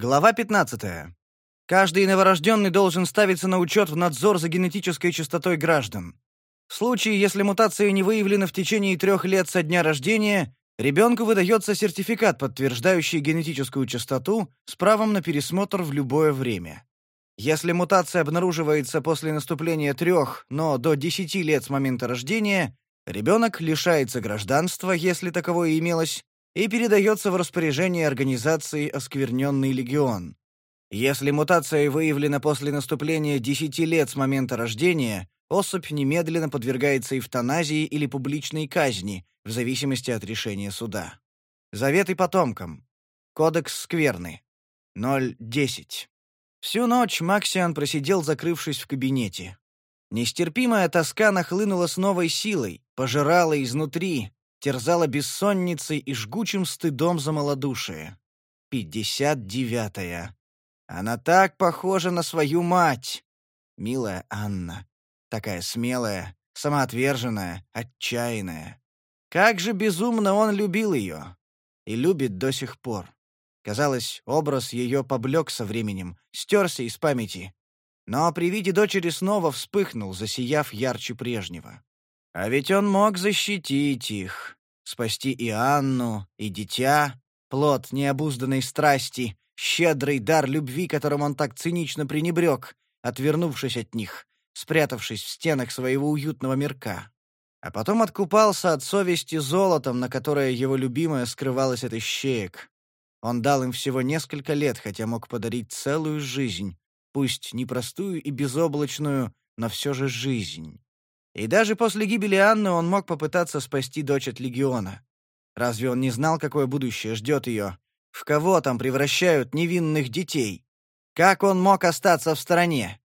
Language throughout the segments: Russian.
Глава 15. Каждый новорожденный должен ставиться на учет в надзор за генетической чистотой граждан. В случае, если мутация не выявлена в течение трех лет со дня рождения, ребенку выдается сертификат, подтверждающий генетическую чистоту, с правом на пересмотр в любое время. Если мутация обнаруживается после наступления трех, но до 10 лет с момента рождения, ребенок лишается гражданства, если таковое имелось, и передается в распоряжение организации «Оскверненный легион». Если мутация выявлена после наступления 10 лет с момента рождения, особь немедленно подвергается эвтаназии или публичной казни, в зависимости от решения суда. Заветы потомкам. Кодекс скверны. 0.10. Всю ночь Максиан просидел, закрывшись в кабинете. Нестерпимая тоска нахлынула с новой силой, пожирала изнутри, терзала бессонницей и жгучим стыдом за малодушие. Пятьдесят девятая. Она так похожа на свою мать. Милая Анна. Такая смелая, самоотверженная, отчаянная. Как же безумно он любил ее. И любит до сих пор. Казалось, образ ее поблек со временем, стерся из памяти. Но при виде дочери снова вспыхнул, засияв ярче прежнего. А ведь он мог защитить их, спасти и Анну, и дитя, плод необузданной страсти, щедрый дар любви, которым он так цинично пренебрег, отвернувшись от них, спрятавшись в стенах своего уютного мирка. А потом откупался от совести золотом, на которое его любимая скрывалась от ищеек. Он дал им всего несколько лет, хотя мог подарить целую жизнь, пусть непростую и безоблачную, но все же жизнь. И даже после гибели Анны он мог попытаться спасти дочь от легиона. Разве он не знал, какое будущее ждет ее? В кого там превращают невинных детей? Как он мог остаться в стороне?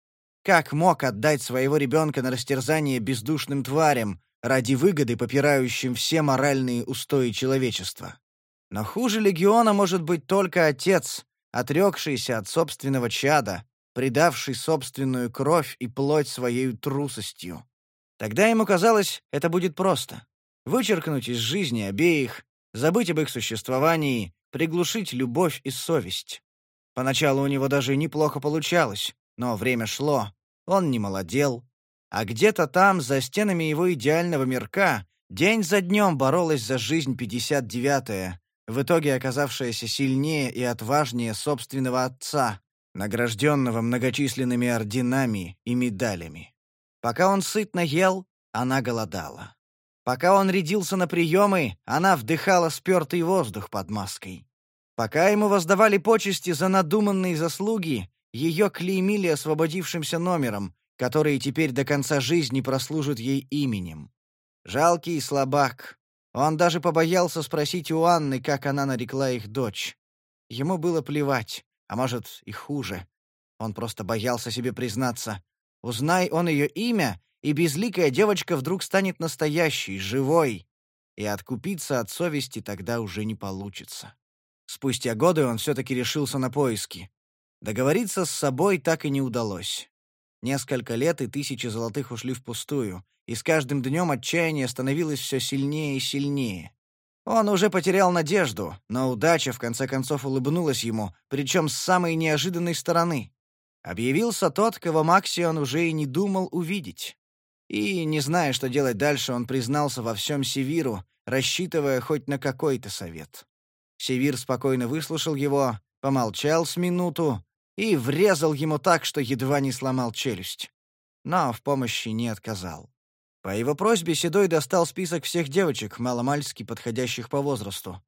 Как мог отдать своего ребенка на растерзание бездушным тварям ради выгоды, попирающим все моральные устои человечества? Но хуже легиона может быть только отец, отрекшийся от собственного чада, предавший собственную кровь и плоть своей трусостью. Тогда ему казалось, это будет просто. Вычеркнуть из жизни обеих, забыть об их существовании, приглушить любовь и совесть. Поначалу у него даже неплохо получалось, но время шло, он не молодел. А где-то там, за стенами его идеального мирка, день за днем боролась за жизнь 59-я, в итоге оказавшаяся сильнее и отважнее собственного отца, награжденного многочисленными орденами и медалями. Пока он сытно ел, она голодала. Пока он рядился на приемы, она вдыхала спертый воздух под маской. Пока ему воздавали почести за надуманные заслуги, ее клеймили освободившимся номером, который теперь до конца жизни прослужит ей именем. Жалкий слабак. Он даже побоялся спросить у Анны, как она нарекла их дочь. Ему было плевать, а может и хуже. Он просто боялся себе признаться. Узнай он ее имя, и безликая девочка вдруг станет настоящей, живой. И откупиться от совести тогда уже не получится. Спустя годы он все-таки решился на поиски. Договориться с собой так и не удалось. Несколько лет и тысячи золотых ушли впустую, и с каждым днем отчаяние становилось все сильнее и сильнее. Он уже потерял надежду, но удача в конце концов улыбнулась ему, причем с самой неожиданной стороны. Объявился тот, кого Максион уже и не думал увидеть. И, не зная, что делать дальше, он признался во всем Севиру, рассчитывая хоть на какой-то совет. Севир спокойно выслушал его, помолчал с минуту и врезал ему так, что едва не сломал челюсть. Но в помощи не отказал. По его просьбе Седой достал список всех девочек, маломальски подходящих по возрасту.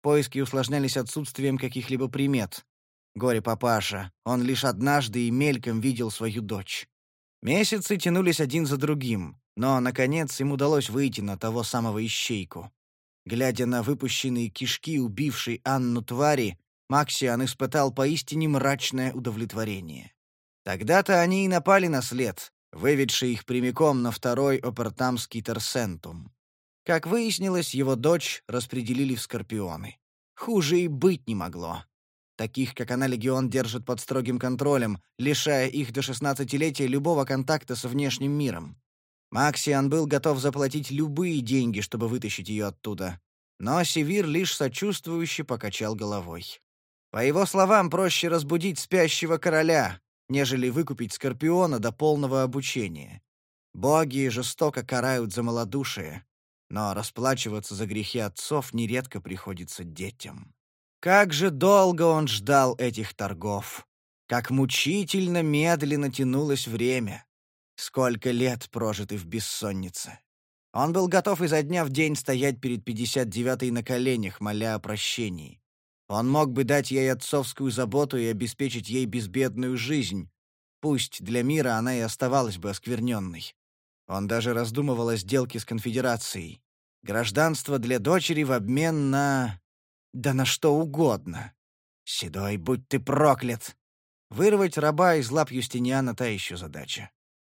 Поиски усложнялись отсутствием каких-либо примет. Горе-папаша, он лишь однажды и мельком видел свою дочь. Месяцы тянулись один за другим, но, наконец, им удалось выйти на того самого ищейку. Глядя на выпущенные кишки убившей Анну твари, Максиан испытал поистине мрачное удовлетворение. Тогда-то они и напали на след, выведший их прямиком на второй опертамский Терсентум. Как выяснилось, его дочь распределили в Скорпионы. Хуже и быть не могло. Таких, как она, легион держит под строгим контролем, лишая их до шестнадцатилетия любого контакта с внешним миром. Максиан был готов заплатить любые деньги, чтобы вытащить ее оттуда. Но Севир лишь сочувствующе покачал головой. По его словам, проще разбудить спящего короля, нежели выкупить Скорпиона до полного обучения. Боги жестоко карают за малодушие, но расплачиваться за грехи отцов нередко приходится детям. Как же долго он ждал этих торгов! Как мучительно медленно тянулось время! Сколько лет прожиты в бессоннице! Он был готов изо дня в день стоять перед 59-й на коленях, моля о прощении. Он мог бы дать ей отцовскую заботу и обеспечить ей безбедную жизнь. Пусть для мира она и оставалась бы оскверненной. Он даже раздумывал о сделке с конфедерацией. Гражданство для дочери в обмен на... Да на что угодно. Седой, будь ты проклят! Вырвать раба из лап Юстиниана — та еще задача.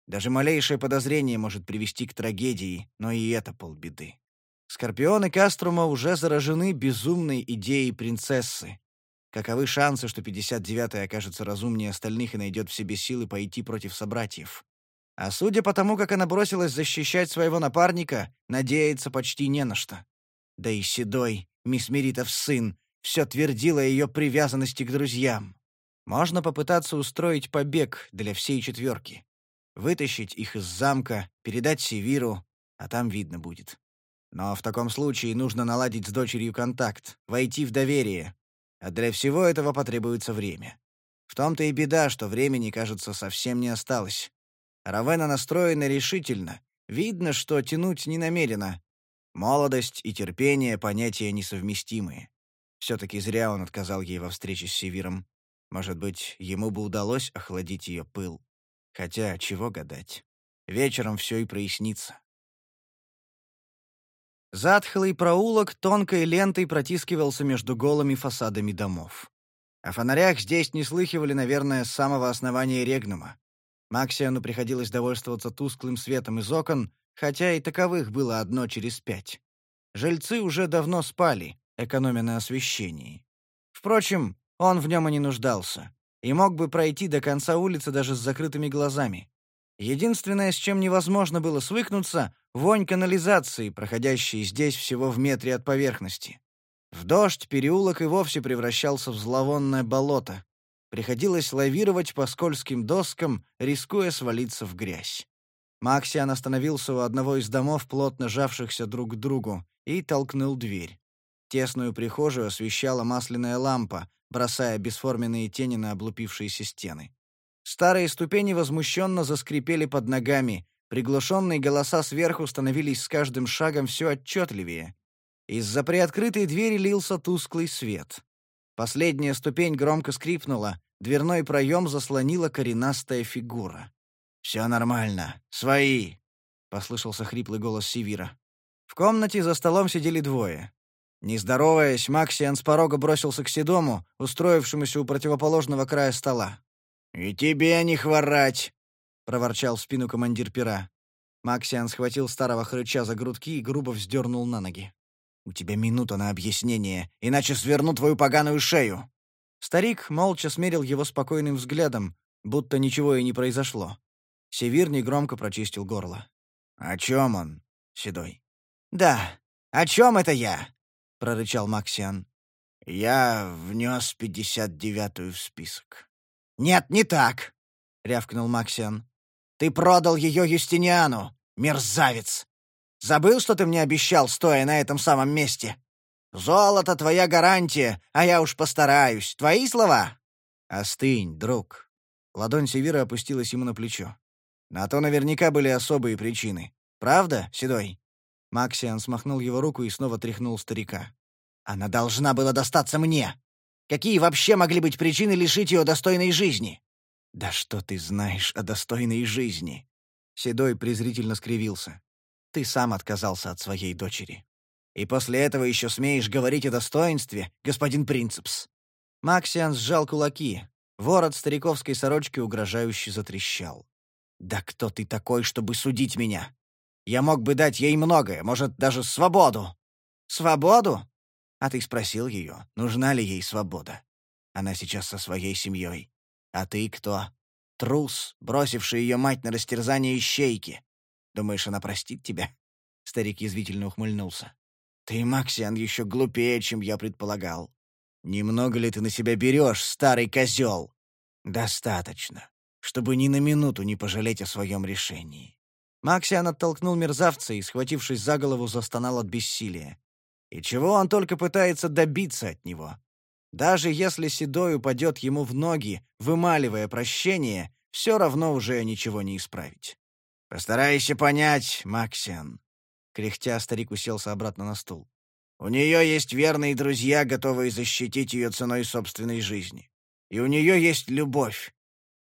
Даже малейшее подозрение может привести к трагедии, но и это полбеды. Скорпионы Каструма уже заражены безумной идеей принцессы. Каковы шансы, что 59-й окажется разумнее остальных и найдет в себе силы пойти против собратьев? А судя по тому, как она бросилась защищать своего напарника, надеяться почти не на что. Да и Седой, мисс Меритов сын, все твердило о ее привязанности к друзьям. Можно попытаться устроить побег для всей четверки. Вытащить их из замка, передать Севиру, а там видно будет. Но в таком случае нужно наладить с дочерью контакт, войти в доверие. А для всего этого потребуется время. В том-то и беда, что времени, кажется, совсем не осталось. Равена настроена решительно. Видно, что тянуть не намерена. Молодость и терпение — понятия несовместимые. Все-таки зря он отказал ей во встрече с Севиром. Может быть, ему бы удалось охладить ее пыл. Хотя, чего гадать. Вечером все и прояснится. Затхлый проулок тонкой лентой протискивался между голыми фасадами домов. О фонарях здесь не слыхивали, наверное, с самого основания Регнума. Максиану приходилось довольствоваться тусклым светом из окон, хотя и таковых было одно через пять. Жильцы уже давно спали, экономя на освещении. Впрочем, он в нем и не нуждался, и мог бы пройти до конца улицы даже с закрытыми глазами. Единственное, с чем невозможно было свыкнуться — вонь канализации, проходящей здесь всего в метре от поверхности. В дождь переулок и вовсе превращался в зловонное болото. Приходилось лавировать по скользким доскам, рискуя свалиться в грязь. Максиан остановился у одного из домов, плотно жавшихся друг к другу, и толкнул дверь. Тесную прихожую освещала масляная лампа, бросая бесформенные тени на облупившиеся стены. Старые ступени возмущенно заскрипели под ногами, приглушенные голоса сверху становились с каждым шагом все отчетливее. Из-за приоткрытой двери лился тусклый свет. Последняя ступень громко скрипнула, дверной проем заслонила коренастая фигура. «Все нормально. Свои!» — послышался хриплый голос Сивира. В комнате за столом сидели двое. Не здороваясь, Максиан с порога бросился к Седому, устроившемуся у противоположного края стола. «И тебе не хворать!» — проворчал в спину командир пера. Максиан схватил старого хрыча за грудки и грубо вздернул на ноги. «У тебя минута на объяснение, иначе сверну твою поганую шею!» Старик молча смерил его спокойным взглядом, будто ничего и не произошло. Севир негромко прочистил горло. «О чем он, Седой?» «Да, о чем это я?» — прорычал Максиан. «Я внес пятьдесят девятую в список». «Нет, не так!» — рявкнул Максиан. «Ты продал ее Юстиниану, мерзавец! Забыл, что ты мне обещал, стоя на этом самом месте? Золото — твоя гарантия, а я уж постараюсь. Твои слова?» «Остынь, друг». Ладонь Севира опустилась ему на плечо. «На то наверняка были особые причины. Правда, Седой?» Максиан смахнул его руку и снова тряхнул старика. «Она должна была достаться мне. Какие вообще могли быть причины лишить ее достойной жизни? Да что ты знаешь о достойной жизни? Седой презрительно скривился. Ты сам отказался от своей дочери. И после этого еще смеешь говорить о достоинстве, господин Принцепс. Максиан сжал кулаки. Ворот стариковской сорочки угрожающе затрещал. «Да кто ты такой, чтобы судить меня? Я мог бы дать ей многое, может, даже свободу». «Свободу? А ты спросил ее, нужна ли ей свобода? Она сейчас со своей семьей. А ты кто? Трус, бросивший ее мать на растерзание ищейки. Думаешь, она простит тебя?» Старик язвительно ухмыльнулся. «Ты, Максиан, еще глупее, чем я предполагал. Немного ли ты на себя берешь, старый козел? Достаточно, чтобы ни на минуту не пожалеть о своем решении. Максиан оттолкнул мерзавца и, схватившись за голову, застонал от бессилия. И чего он только пытается добиться от него? Даже если Седой упадет ему в ноги, вымаливая прощение, все равно уже ничего не исправить. «Постарайся понять, Максиан». Кряхтя, старик уселся обратно на стул. «У нее есть верные друзья, готовые защитить ее ценой собственной жизни. И у нее есть любовь.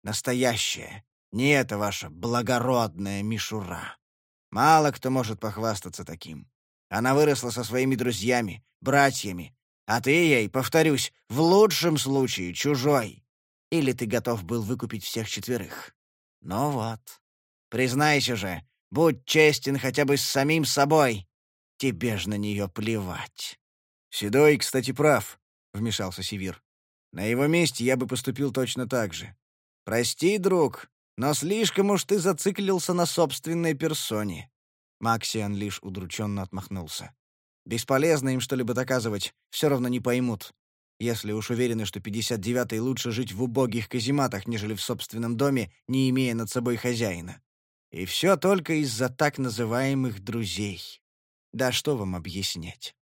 Настоящая, не это ваша благородная мишура. Мало кто может похвастаться таким. Она выросла со своими друзьями, братьями, а ты ей, повторюсь, в лучшем случае чужой. Или ты готов был выкупить всех четверых? Ну вот. Признайся же, будь честен хотя бы с самим собой. Тебе ж на нее плевать. Седой, кстати, прав, — вмешался Севир. На его месте я бы поступил точно так же. Прости, друг, но слишком уж ты зациклился на собственной персоне». Максиан лишь удрученно отмахнулся. «Бесполезно им что-либо доказывать, все равно не поймут. Если уж уверены, что 59-й лучше жить в убогих казематах, нежели в собственном доме, не имея над собой хозяина. И все только из-за так называемых друзей. Да что вам объяснять?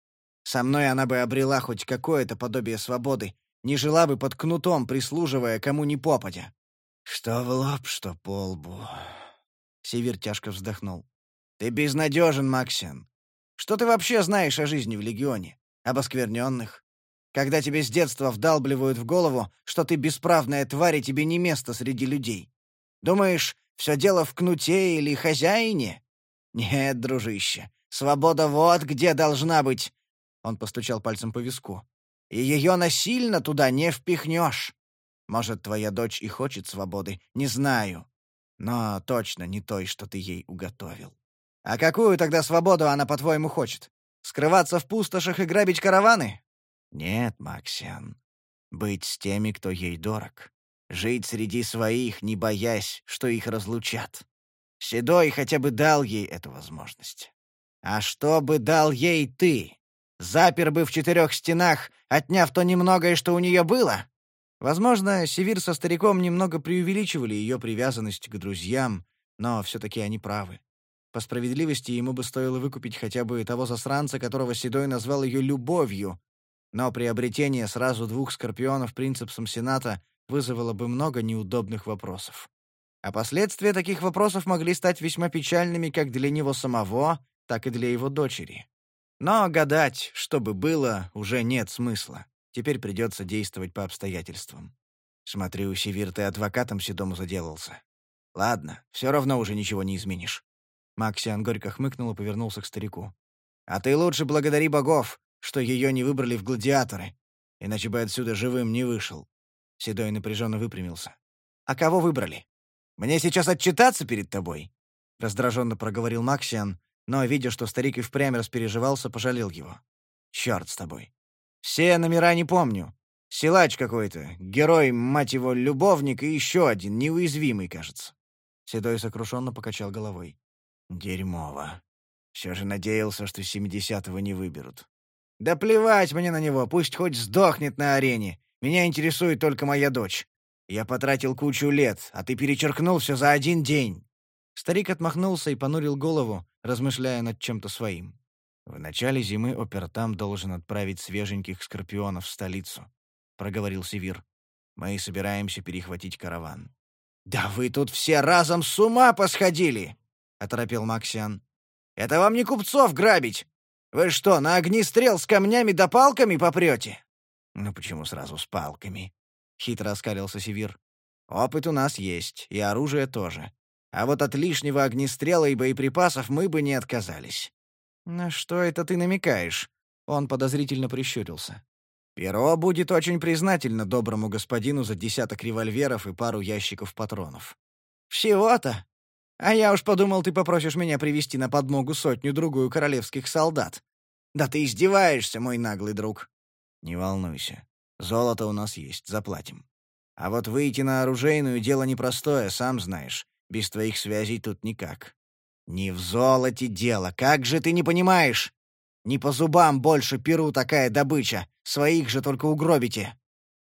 Со мной она бы обрела хоть какое-то подобие свободы, не жила бы под кнутом, прислуживая кому ни попадя. «Что в лоб, что по лбу». Север тяжко вздохнул. «Ты безнадежен, Максин. Что ты вообще знаешь о жизни в Легионе? Об оскверненных? Когда тебе с детства вдалбливают в голову, что ты бесправная тварь и тебе не место среди людей. Думаешь, все дело в кнуте или хозяине? Нет, дружище, свобода вот где должна быть!» Он постучал пальцем по виску. «И ее насильно туда не впихнешь. Может, твоя дочь и хочет свободы, не знаю. Но точно не той, что ты ей уготовил. А какую тогда свободу она, по-твоему, хочет? Скрываться в пустошах и грабить караваны? Нет, Максиан. Быть с теми, кто ей дорог. Жить среди своих, не боясь, что их разлучат. Седой хотя бы дал ей эту возможность. А что бы дал ей ты? Запер бы в четырех стенах, отняв то немногое, что у нее было? Возможно, Севир со стариком немного преувеличивали ее привязанность к друзьям, но все-таки они правы. По справедливости ему бы стоило выкупить хотя бы того засранца, которого Седой назвал ее любовью, но приобретение сразу двух скорпионов принципсом Сената вызвало бы много неудобных вопросов. А последствия таких вопросов могли стать весьма печальными как для него самого, так и для его дочери. Но гадать, что бы было, уже нет смысла. Теперь придется действовать по обстоятельствам. Смотрю, Севир, ты адвокатом Седому заделался. Ладно, все равно уже ничего не изменишь. Максиан горько хмыкнул и повернулся к старику. А ты лучше благодари богов, что ее не выбрали в гладиаторы, иначе бы отсюда живым не вышел. Седой напряженно выпрямился. «А кого выбрали? Мне сейчас отчитаться перед тобой?» Раздраженно проговорил Максиан, но, видя, что старик и впрямь распереживался, пожалел его. «Черт с тобой. Все номера не помню. Силач какой-то, герой, мать его, любовник и еще один, неуязвимый, кажется. Седой сокрушенно покачал головой. Дерьмово. Все же надеялся, что семидесятого не выберут. Да плевать мне на него, пусть хоть сдохнет на арене. Меня интересует только моя дочь. Я потратил кучу лет, а ты перечеркнул все за один день. Старик отмахнулся и понурил голову, размышляя над чем-то своим. В начале зимы Опертам должен отправить свеженьких скорпионов в столицу, проговорил Севир. Мы собираемся перехватить караван. Да вы тут все разом с ума посходили, оторопел Максиан. Это вам не купцов грабить. Вы что, на огнестрел с камнями да палками попрете? Ну почему сразу с палками? Хитро оскалился Севир. Опыт у нас есть, и оружие тоже. А вот от лишнего огнестрела и боеприпасов мы бы не отказались. «На что это ты намекаешь?» Он подозрительно прищурился. «Перо будет очень признательно доброму господину за десяток револьверов и пару ящиков патронов». «Всего-то? А я уж подумал, ты попросишь меня привести на подмогу сотню-другую королевских солдат. Да ты издеваешься, мой наглый друг». «Не волнуйся. Золото у нас есть, заплатим. А вот выйти на оружейную — дело непростое, сам знаешь. Без твоих связей тут никак. «Не в золоте дело, как же ты не понимаешь? Не по зубам больше перу такая добыча. Своих же только угробите.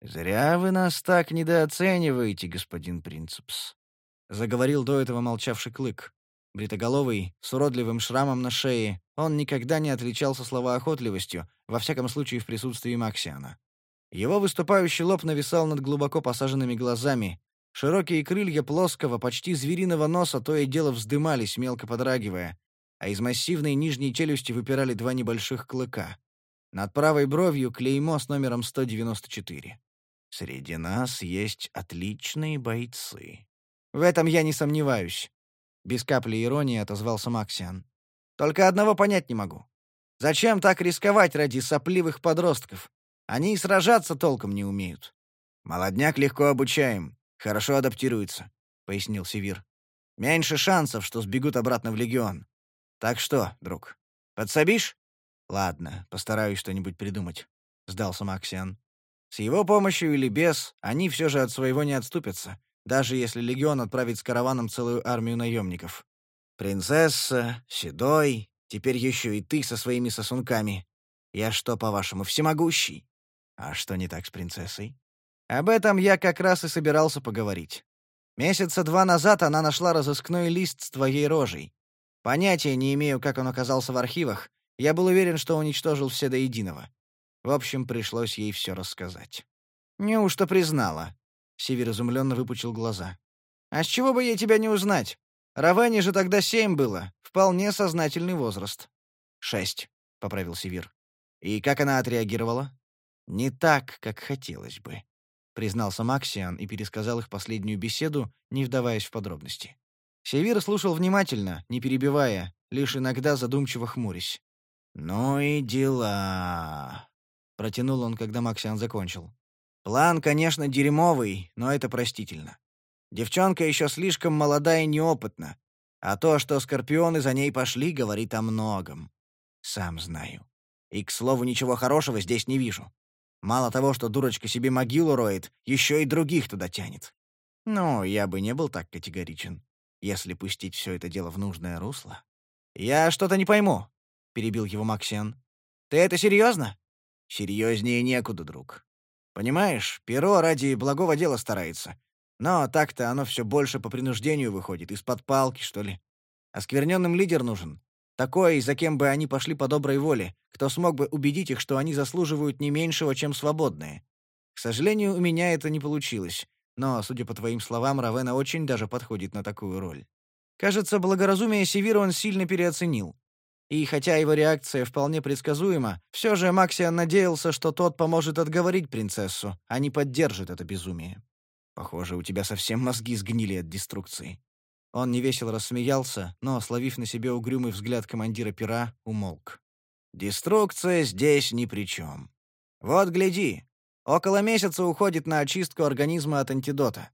Зря вы нас так недооцениваете, господин Принцепс, заговорил до этого молчавший Клык. Бритоголовый, с уродливым шрамом на шее, он никогда не отличался словоохотливостью, во всяком случае в присутствии Максиана. Его выступающий лоб нависал над глубоко посаженными глазами. Широкие крылья плоского, почти звериного носа то и дело вздымались, мелко подрагивая, а из массивной нижней челюсти выпирали два небольших клыка. Над правой бровью клеймо с номером 194. «Среди нас есть отличные бойцы». «В этом я не сомневаюсь», — без капли иронии отозвался Максиан. «Только одного понять не могу. Зачем так рисковать ради сопливых подростков? Они и сражаться толком не умеют». «Молодняк легко обучаем, хорошо адаптируется», — пояснил Севир. «Меньше шансов, что сбегут обратно в Легион. Так что, друг, подсобишь? Ладно, постараюсь что-нибудь придумать, сдался Максиан. С его помощью или без, они все же от своего не отступятся, даже если легион отправит с караваном целую армию наемников. Принцесса, Седой, теперь еще и ты со своими сосунками. Я что, по-вашему, всемогущий? А что не так с принцессой? Об этом я как раз и собирался поговорить. Месяца два назад она нашла разыскной лист с твоей рожей. Понятия не имею, как он оказался в архивах. Я был уверен, что уничтожил все до единого. В общем, пришлось ей все рассказать. «Неужто признала?» Сивер изумленно выпучил глаза. «А с чего бы ей тебя не узнать? Равене же тогда семь было. Вполне сознательный возраст». «Шесть», — поправил Сивир. «И как она отреагировала?» «Не так, как хотелось бы», — признался Максиан и пересказал их последнюю беседу, не вдаваясь в подробности. Севир слушал внимательно, не перебивая, лишь иногда задумчиво хмурясь. «Ну и дела», — протянул он, когда Максиан закончил. «План, конечно, дерьмовый, но это простительно. Девчонка еще слишком молода и неопытна, а то, что скорпионы за ней пошли, говорит о многом. Сам знаю. И, к слову, ничего хорошего здесь не вижу. Мало того, что дурочка себе могилу роет, еще и других туда тянет. Ну, я бы не был так категоричен если пустить все это дело в нужное русло. «Я что-то не пойму», — перебил его Максиан. «Ты это серьезно?» «Серьезнее некуда, друг. Понимаешь, перо ради благого дела старается. Но так-то оно все больше по принуждению выходит, из-под палки, что ли. Оскверненным лидер нужен. Такой, за кем бы они пошли по доброй воле, кто смог бы убедить их, что они заслуживают не меньшего, чем свободные. К сожалению, у меня это не получилось. Но, судя по твоим словам, Равена очень даже подходит на такую роль. Кажется, благоразумие Севира он сильно переоценил. И хотя его реакция вполне предсказуема, все же Максиан надеялся, что тот поможет отговорить принцессу, а не поддержит это безумие. Похоже, у тебя совсем мозги сгнили от деструкции. Он невесело рассмеялся, но, словив на себе угрюмый взгляд командира пера, умолк. «Деструкция здесь ни при чем. Вот гляди, Около месяца уходит на очистку организма от антидота.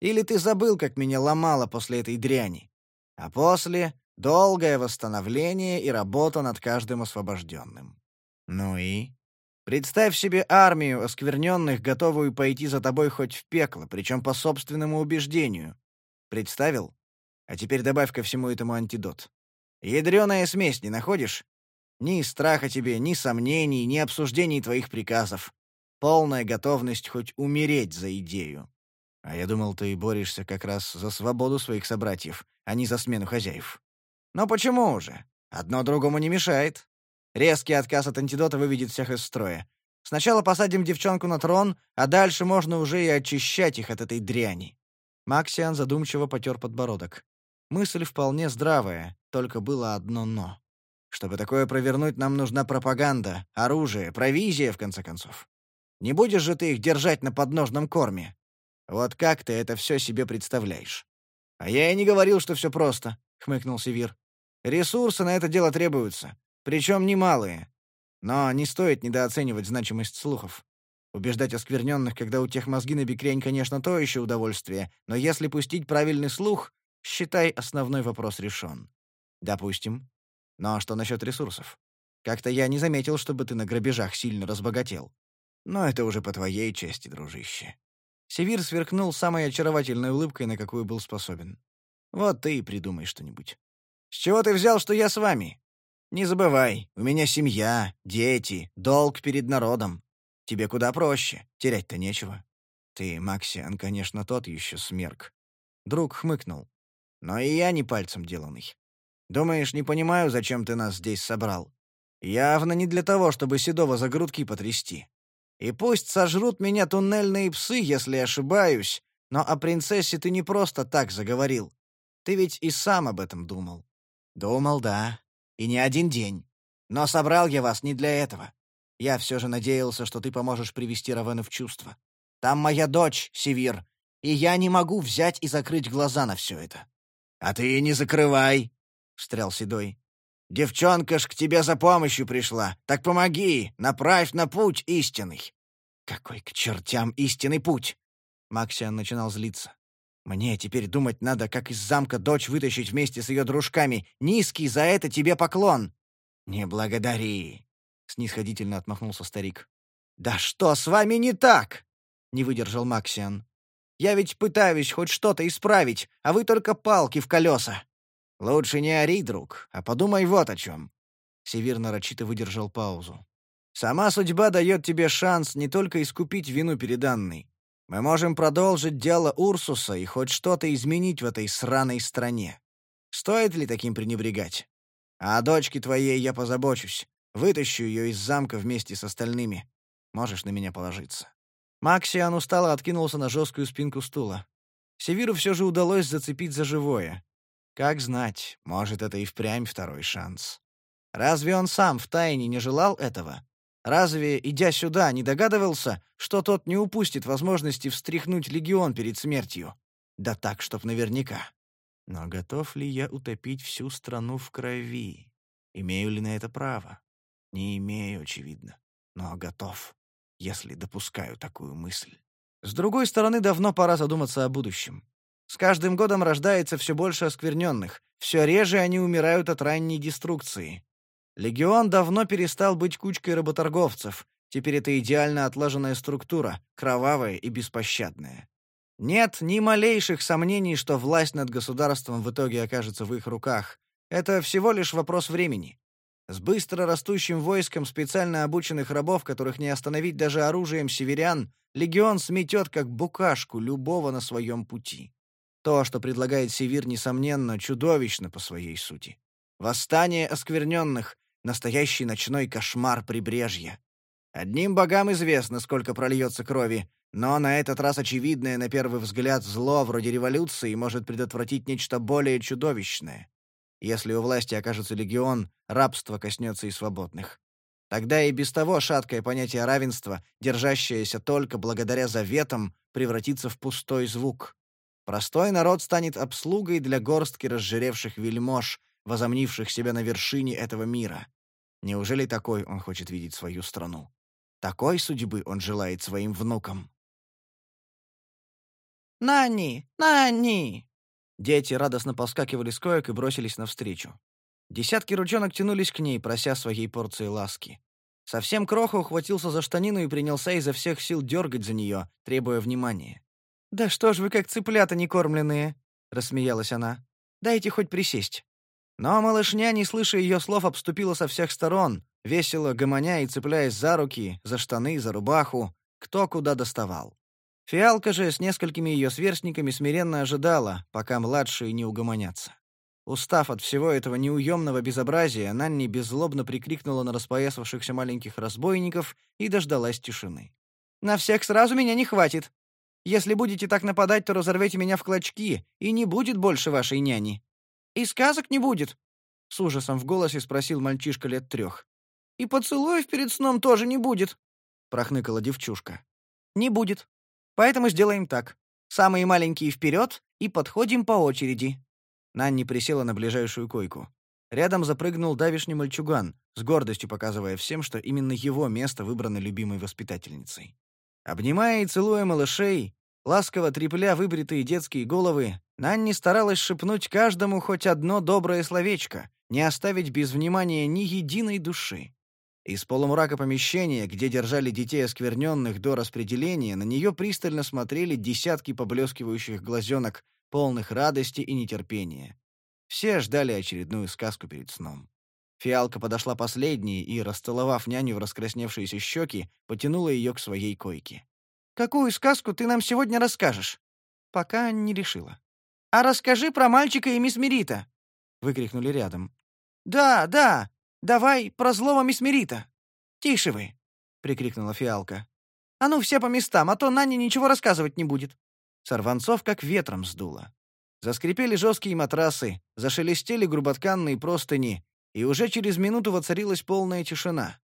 Или ты забыл, как меня ломало после этой дряни? А после — долгое восстановление и работа над каждым освобожденным. Ну и? Представь себе армию оскверненных, готовую пойти за тобой хоть в пекло, причем по собственному убеждению. Представил? А теперь добавь ко всему этому антидот. Ядреная смесь, не находишь? Ни страха тебе, ни сомнений, ни обсуждений твоих приказов. Полная готовность хоть умереть за идею. А я думал, ты борешься как раз за свободу своих собратьев, а не за смену хозяев. Но почему уже? Одно другому не мешает. Резкий отказ от антидота выведет всех из строя. Сначала посадим девчонку на трон, а дальше можно уже и очищать их от этой дряни. Максиан задумчиво потер подбородок. Мысль вполне здравая, только было одно «но». Чтобы такое провернуть, нам нужна пропаганда, оружие, провизия, в конце концов. Не будешь же ты их держать на подножном корме? Вот как ты это все себе представляешь? А я и не говорил, что все просто, хмыкнул Севир. Ресурсы на это дело требуются, причем немалые. Но не стоит недооценивать значимость слухов. Убеждать оскверненных, когда у тех мозги на бикрень, конечно, то еще удовольствие, но если пустить правильный слух, считай, основной вопрос решен. Допустим. Но что насчет ресурсов? Как-то я не заметил, чтобы ты на грабежах сильно разбогател. Но это уже по твоей чести, дружище». Севир сверкнул самой очаровательной улыбкой, на какую был способен. «Вот ты и придумай что-нибудь». «С чего ты взял, что я с вами?» Не забывай, у меня семья, дети, долг перед народом. Тебе куда проще, терять-то нечего. Ты, Максиан, конечно, тот еще смерк. Друг хмыкнул. Но и я не пальцем деланный. Думаешь, не понимаю, зачем ты нас здесь собрал? Явно не для того, чтобы Седова за грудки потрясти. И пусть сожрут меня туннельные псы, если ошибаюсь, но о принцессе ты не просто так заговорил. Ты ведь и сам об этом думал. Думал, да. И не один день. Но собрал я вас не для этого. Я все же надеялся, что ты поможешь привести Равену в чувство. Там моя дочь, Севир, и я не могу взять и закрыть глаза на все это. — А ты не закрывай, — встрял Седой. — Девчонка ж к тебе за помощью пришла. Так помоги, направь на путь истинный. — Какой к чертям истинный путь? Максиан начинал злиться. «Мне теперь думать надо, как из замка дочь вытащить вместе с ее дружками. Низкий за это тебе поклон!» «Не благодари!» — снисходительно отмахнулся старик. «Да что с вами не так?» — не выдержал Максиан. «Я ведь пытаюсь хоть что-то исправить, а вы только палки в колеса». «Лучше не ори, друг, а подумай вот о чем». Севир нарочито выдержал паузу. «Сама судьба дает тебе шанс не только искупить вину перед Анной. Мы можем продолжить дело Урсуса и хоть что-то изменить в этой сраной стране. Стоит ли таким пренебрегать? А о дочке твоей я позабочусь. Вытащу ее из замка вместе с остальными. Можешь на меня положиться». Максиан устало откинулся на жесткую спинку стула. Севиру все же удалось зацепить за живое. Как знать, может, это и впрямь второй шанс. Разве он сам втайне не желал этого? Разве, идя сюда, не догадывался, что тот не упустит возможности встряхнуть легион перед смертью? Да так, чтоб наверняка. Но готов ли я утопить всю страну в крови? Имею ли на это право? Не имею, очевидно, но готов, если допускаю такую мысль. С другой стороны, давно пора задуматься о будущем. С каждым годом рождается все больше оскверненных, все реже они умирают от ранней деструкции. Легион давно перестал быть кучкой работорговцев, теперь это идеально отлаженная структура, кровавая и беспощадная. Нет ни малейших сомнений, что власть над государством в итоге окажется в их руках. Это всего лишь вопрос времени. С быстро растущим войском специально обученных рабов, которых не остановить даже оружием северян, легион сметет как букашку любого на своем пути. То, что предлагает Севир, несомненно, чудовищно по своей сути. Восстание оскверненных — настоящий ночной кошмар прибрежья. Одним богам известно, сколько прольется крови, но на этот раз очевидное на первый взгляд зло вроде революции может предотвратить нечто более чудовищное. Если у власти окажется легион, рабство коснется и свободных. Тогда и без того шаткое понятие равенства, держащееся только благодаря заветам, превратится в пустой звук. Простой народ станет обслугой для горстки разжиревших вельмож, возомнивших себя на вершине этого мира. Неужели такой он хочет видеть свою страну? Такой судьбы он желает своим внукам. «Нанни! Нанни!» Дети радостно поскакивали с коек и бросились навстречу. Десятки ручонок тянулись к ней, прося своей порции ласки. Совсем Кроха ухватился за штанину и принялся изо всех сил дергать за нее, требуя внимания. «Да что ж вы как цыплята некормленные!» — рассмеялась она. «Дайте хоть присесть». Но малышня, не слыша ее слов, обступила со всех сторон, весело гомоня и цепляясь за руки, за штаны, за рубаху, кто куда доставал. Фиалка же с несколькими ее сверстниками смиренно ожидала, пока младшие не угомонятся. Устав от всего этого неуемного безобразия, Нанни беззлобно прикрикнула на распоясавшихся маленьких разбойников и дождалась тишины. «На всех сразу меня не хватит. Если будете так нападать, то разорвете меня в клочки, и не будет больше вашей няни». «И сказок не будет?» — с ужасом в голосе спросил мальчишка лет трех. «И поцелуев перед сном тоже не будет», — прохныкала девчушка. «Не будет», Поэтому сделаем так. Самые маленькие вперед и подходим по очереди». Нанни присела на ближайшую койку. Рядом запрыгнул давишний мальчуган, с гордостью показывая всем, что именно его место выбрано любимой воспитательницей. Обнимая и целуя малышей, ласково трепля выбритые детские головы, Нанни старалась шепнуть каждому хоть одно доброе словечко, не оставить без внимания ни единой души. Из полумрака помещения, где держали детей оскверненных до распределения, на нее пристально смотрели десятки поблескивающих глазенок, полных радости и нетерпения. Все ждали очередную сказку перед сном. Фиалка подошла последней и, расцеловав няню в раскрасневшиеся щеки, потянула ее к своей койке. «Какую сказку ты нам сегодня расскажешь?» «Пока не решила». «А расскажи про мальчика и мисс Мерита!» — выкрикнули рядом. «Да, да, давай про злого мисс Мерита!» «Тише вы!» — прикрикнула Фиалка. «А ну все по местам, а то Наня ничего рассказывать не будет!» Сорванцов как ветром сдуло. Заскрипели жесткие матрасы, зашелестели груботканные простыни, и уже через минуту воцарилась полная тишина.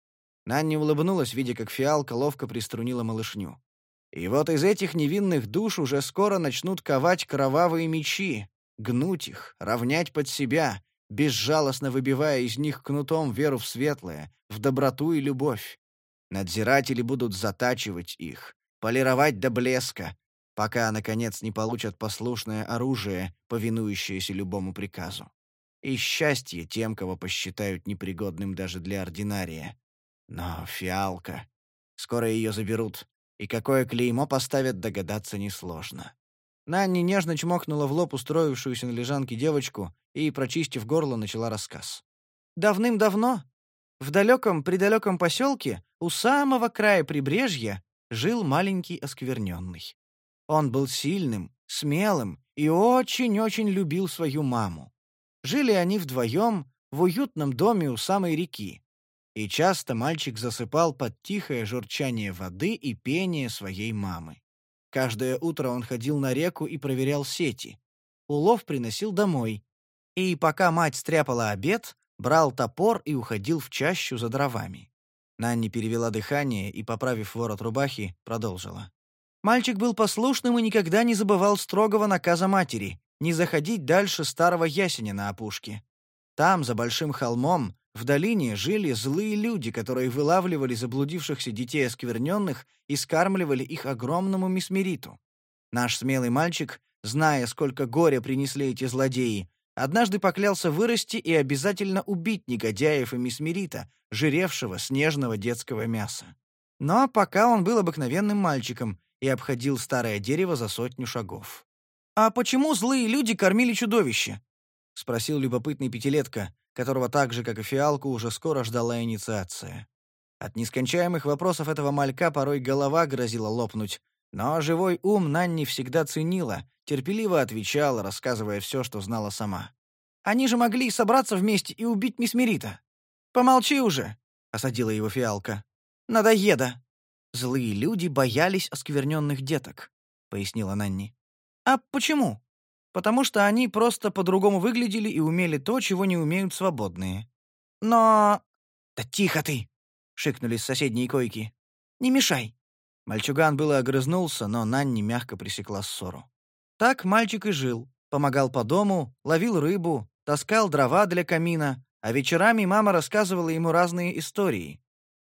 Нанни улыбнулась, видя, как фиалка ловко приструнила малышню. И вот из этих невинных душ уже скоро начнут ковать кровавые мечи, гнуть их, равнять под себя, безжалостно выбивая из них кнутом веру в светлое, в доброту и любовь. Надзиратели будут затачивать их, полировать до блеска, пока, наконец, не получат послушное оружие, повинующееся любому приказу. И счастье тем, кого посчитают непригодным даже для ординария. Но фиалка... Скоро ее заберут, и какое клеймо поставят, догадаться несложно. Нанни нежно чмокнула в лоб устроившуюся на лежанке девочку и, прочистив горло, начала рассказ. Давным-давно, в далеком-предалеком поселке, у самого края прибрежья, жил маленький оскверненный. Он был сильным, смелым и очень-очень любил свою маму. Жили они вдвоем в уютном доме у самой реки. И часто мальчик засыпал под тихое журчание воды и пение своей мамы. Каждое утро он ходил на реку и проверял сети. Улов приносил домой. И пока мать стряпала обед, брал топор и уходил в чащу за дровами. Нанни перевела дыхание и, поправив ворот рубахи, продолжила. Мальчик был послушным и никогда не забывал строгого наказа матери не заходить дальше старого ясеня на опушке. Там, за большим холмом, в долине жили злые люди, которые вылавливали заблудившихся детей оскверненных и скармливали их огромному мисмериту. Наш смелый мальчик, зная, сколько горя принесли эти злодеи, однажды поклялся вырасти и обязательно убить негодяев и мисмерита, жиревшего снежного детского мяса. Но пока он был обыкновенным мальчиком и обходил старое дерево за сотню шагов. «А почему злые люди кормили чудовище?» — спросил любопытный пятилетка, которого так же, как и фиалку, уже скоро ждала инициация. От нескончаемых вопросов этого малька порой голова грозила лопнуть, но живой ум Нанни всегда ценила, терпеливо отвечала, рассказывая все, что знала сама. «Они же могли собраться вместе и убить мисс Мерита!» «Помолчи уже!» — осадила его фиалка. «Надоеда!» «Злые люди боялись оскверненных деток», — пояснила Нанни. А почему? Потому что они просто по-другому выглядели и умели то, чего не умеют свободные. Но... Да тихо ты! шикнули с соседней койки. Не мешай. Мальчуган было огрызнулся, но Нанни мягко пресекла ссору. Так мальчик и жил. Помогал по дому, ловил рыбу, таскал дрова для камина, а вечерами мама рассказывала ему разные истории.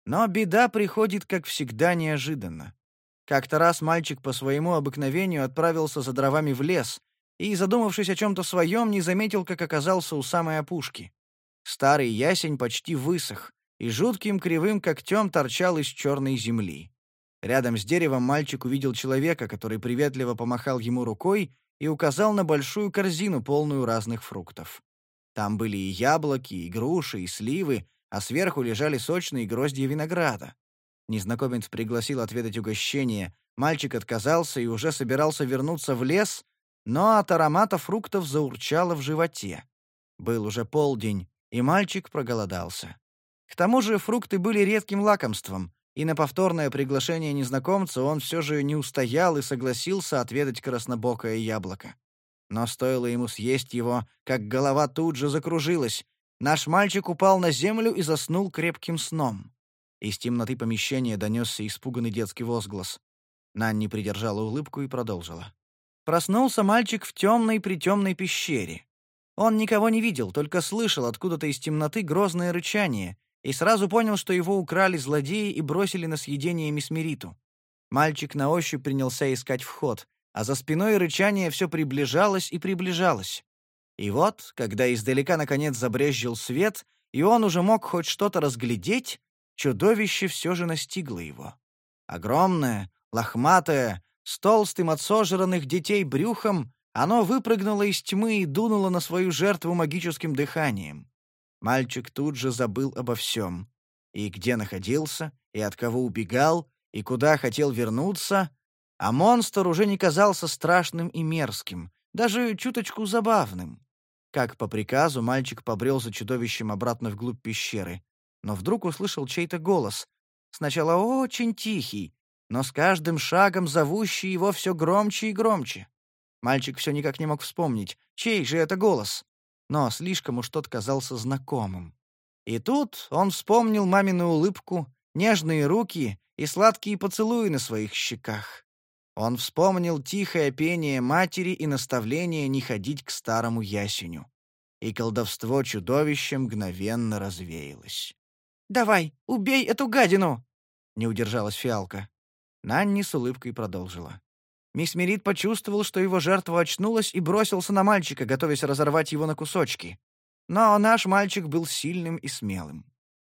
Но беда приходит, как всегда, неожиданно. Как-то раз мальчик по своему обыкновению отправился за дровами в лес и, задумавшись о чем-то своем, не заметил, как оказался у самой опушки. Старый ясень почти высох и жутким кривым когтем торчал из черной земли. Рядом с деревом мальчик увидел человека, который приветливо помахал ему рукой и указал на большую корзину, полную разных фруктов. Там были и яблоки, и груши, и сливы, а сверху лежали сочные гроздья винограда. Незнакомец пригласил отведать угощение. Мальчик отказался и уже собирался вернуться в лес, но от аромата фруктов заурчало в животе. Был уже полдень, и мальчик проголодался. К тому же фрукты были редким лакомством, и на повторное приглашение незнакомца он все же не устоял и согласился отведать краснобокое яблоко. Но стоило ему съесть его, как голова тут же закружилась. Наш мальчик упал на землю и заснул крепким сном. Из темноты помещения донесся испуганный детский возглас. Нанни придержала улыбку и продолжила. Проснулся мальчик в темной-притемной пещере. Он никого не видел, только слышал откуда-то из темноты грозное рычание и сразу понял, что его украли злодеи и бросили на съедение Мисмериту. Мальчик на ощупь принялся искать вход, а за спиной рычание все приближалось и приближалось. И вот, когда издалека наконец забрезжил свет, и он уже мог хоть что-то разглядеть, чудовище все же настигло его. Огромное, лохматое, с толстым от сожранных детей брюхом, оно выпрыгнуло из тьмы и дунуло на свою жертву магическим дыханием. Мальчик тут же забыл обо всем. И где находился, и от кого убегал, и куда хотел вернуться, а монстр уже не казался страшным и мерзким, даже чуточку забавным. Как по приказу, мальчик побрел за чудовищем обратно вглубь пещеры, но вдруг услышал чей-то голос, сначала очень тихий, но с каждым шагом зовущий его все громче и громче. Мальчик все никак не мог вспомнить, чей же это голос, но слишком уж тот казался знакомым. И тут он вспомнил мамину улыбку, нежные руки и сладкие поцелуи на своих щеках. Он вспомнил тихое пение матери и наставление не ходить к старому ясеню. И колдовство чудовища мгновенно развеялось. «Давай, убей эту гадину!» — не удержалась фиалка. Нанни с улыбкой продолжила. Мисс Мерит почувствовал, что его жертва очнулась и бросился на мальчика, готовясь разорвать его на кусочки. Но наш мальчик был сильным и смелым.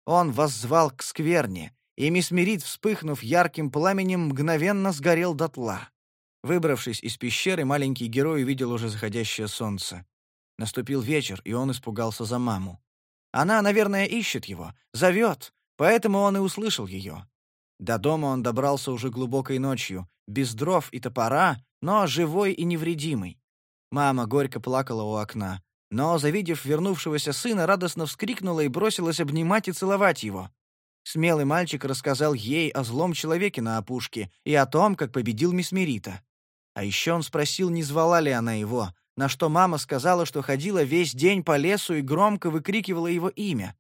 Он воззвал к скверне, и мисс Мерит, вспыхнув ярким пламенем, мгновенно сгорел дотла. Выбравшись из пещеры, маленький герой увидел уже заходящее солнце. Наступил вечер, и он испугался за маму. Она, наверное, ищет его, зовет, поэтому он и услышал ее. До дома он добрался уже глубокой ночью, без дров и топора, но живой и невредимый. Мама горько плакала у окна, но, завидев вернувшегося сына, радостно вскрикнула и бросилась обнимать и целовать его. Смелый мальчик рассказал ей о злом человеке на опушке и о том, как победил Мисмерита. А еще он спросил, не звала ли она его, на что мама сказала, что ходила весь день по лесу и громко выкрикивала его имя.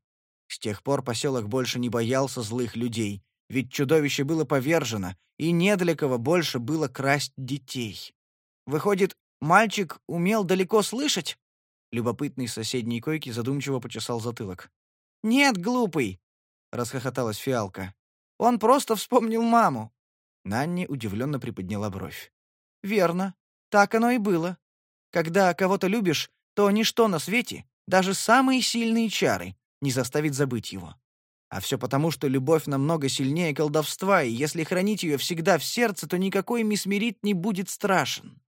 С тех пор поселок больше не боялся злых людей, ведь чудовище было повержено, и не для кого больше было красть детей. Выходит, мальчик умел далеко слышать? Любопытный соседней койки задумчиво почесал затылок. «Нет, глупый!» — расхохоталась фиалка. «Он просто вспомнил маму!» Нанни удивленно приподняла бровь. «Верно. Так оно и было. Когда кого-то любишь, то ничто на свете, даже самые сильные чары, не заставит забыть его. А все потому, что любовь намного сильнее колдовства, и если хранить ее всегда в сердце, то никакой мисмерит не будет страшен.